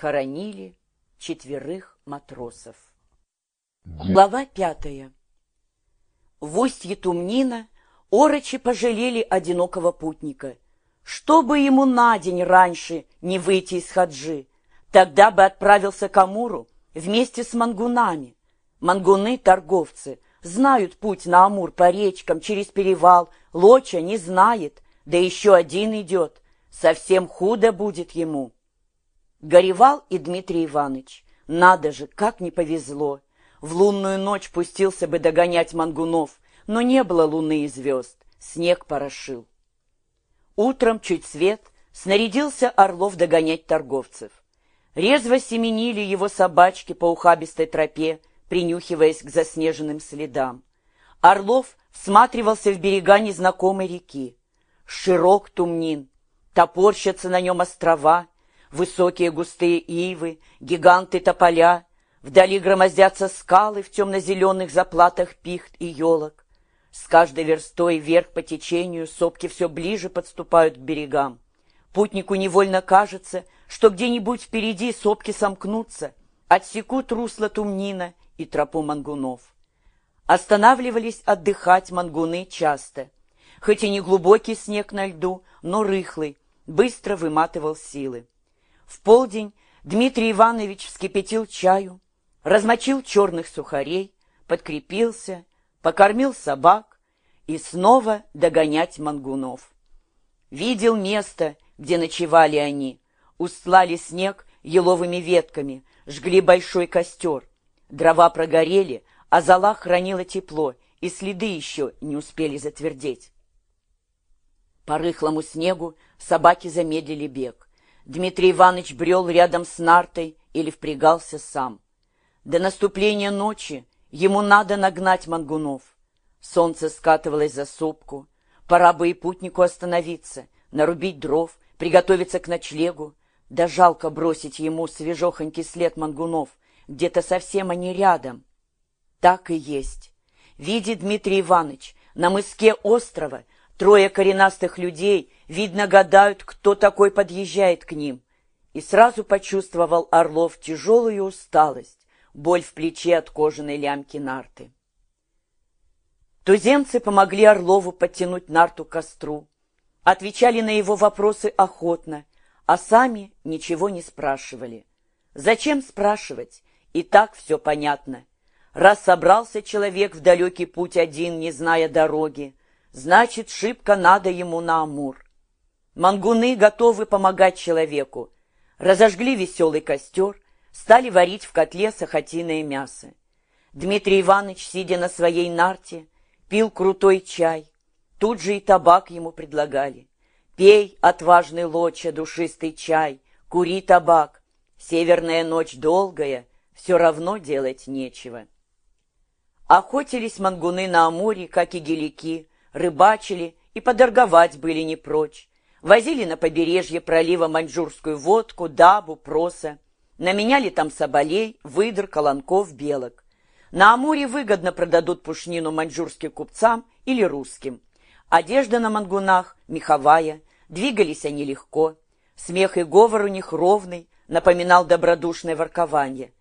схоронили четверых матросов. Глава пятая. В устье Тумнина орочи пожалели одинокого путника. Чтобы ему на день раньше не выйти из хаджи, тогда бы отправился к Амуру вместе с мангунами. Мангуны — торговцы, знают путь на Амур по речкам, через перевал, Лоча не знает, да еще один идет, совсем худо будет ему. Горевал и Дмитрий Иванович. Надо же, как не повезло. В лунную ночь пустился бы догонять мангунов, но не было луны и звезд, снег порошил. Утром, чуть свет, снарядился Орлов догонять торговцев. Резво семенили его собачки по ухабистой тропе, принюхиваясь к заснеженным следам. Орлов всматривался в берега незнакомой реки. Широк тумнин, топорщатся на нем острова, высокие густые ивы, гиганты тополя, вдали громоздятся скалы в темно-зеленых заплатах пихт и елок. С каждой верстой вверх по течению сопки все ближе подступают к берегам. Путнику невольно кажется, что где-нибудь впереди сопки сомкнутся, отсекут русло Тумнина и тропу мангунов. Останавливались отдыхать мангуны часто. Хоть и не глубокий снег на льду, но рыхлый, быстро выматывал силы. В полдень Дмитрий Иванович вскипятил чаю, размочил черных сухарей, подкрепился, покормил собак и снова догонять мангунов. Видел место, где ночевали они, устлали снег еловыми ветками, жгли большой костер. Дрова прогорели, а зола хранила тепло, и следы еще не успели затвердеть. По рыхлому снегу собаки замедлили бег. Дмитрий Иванович брел рядом с нартой или впрягался сам. До наступления ночи ему надо нагнать мангунов. Солнце скатывалось за сопку. Пора бы и путнику остановиться, нарубить дров, приготовиться к ночлегу. Да жалко бросить ему свежохонький след мангунов. Где-то совсем они рядом. Так и есть. Видит Дмитрий Иванович, на мыске острова трое коренастых людей, видно, гадают, кто такой подъезжает к ним. И сразу почувствовал Орлов тяжелую усталость боль в плече от кожаной лямки нарты. Туземцы помогли Орлову подтянуть нарту к костру, отвечали на его вопросы охотно, а сами ничего не спрашивали. Зачем спрашивать? И так все понятно. Раз собрался человек в далекий путь один, не зная дороги, значит, шибко надо ему на Амур. Мангуны готовы помогать человеку. Разожгли веселый костер, стали варить в котле сахатиное мясо. Дмитрий Иванович, сидя на своей нарте, пил крутой чай. Тут же и табак ему предлагали. Пей, отважный лоча, душистый чай, кури табак. Северная ночь долгая, все равно делать нечего. Охотились мангуны на Амуре, как и гелики, рыбачили и подорговать были не прочь. Возили на побережье пролива маньчжурскую водку, дабу, проса. Наменяли там соболей, выдр, колонков, белок. На Амуре выгодно продадут пушнину маньчжурским купцам или русским. Одежда на мангунах меховая, двигались они легко. Смех и говор у них ровный, напоминал добродушное воркование.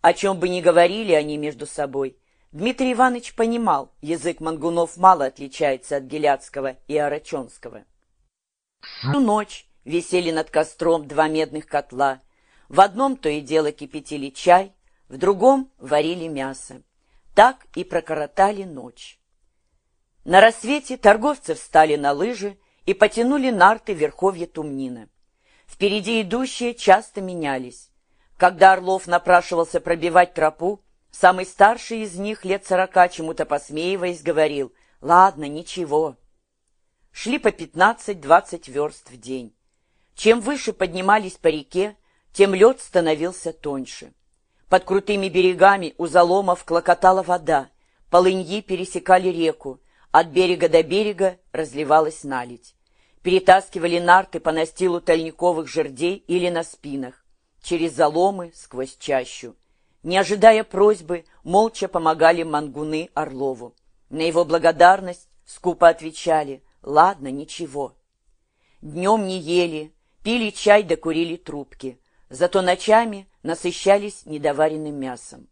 О чем бы ни говорили они между собой, Дмитрий Иванович понимал, язык мангунов мало отличается от геляцкого и арачонского. Всю ночь висели над костром два медных котла — в одном то и дело кипятили чай, в другом варили мясо. Так и прокоротали ночь. На рассвете торговцы встали на лыжи и потянули нарты в верховье Тумнина. Впереди идущие часто менялись. Когда Орлов напрашивался пробивать тропу, самый старший из них, лет сорока, чему-то посмеиваясь, говорил «Ладно, ничего». Шли по пятнадцать-двадцать верст в день. Чем выше поднимались по реке, тем лед становился тоньше. Под крутыми берегами у заломов клокотала вода, полыньи пересекали реку, от берега до берега разливалась наледь. Перетаскивали нарты по настилу тальниковых жердей или на спинах, через заломы сквозь чащу. Не ожидая просьбы, молча помогали мангуны Орлову. На его благодарность скупо отвечали «Ладно, ничего». Днем не ели, пили чай да трубки – зато ночами насыщались недоваренным мясом.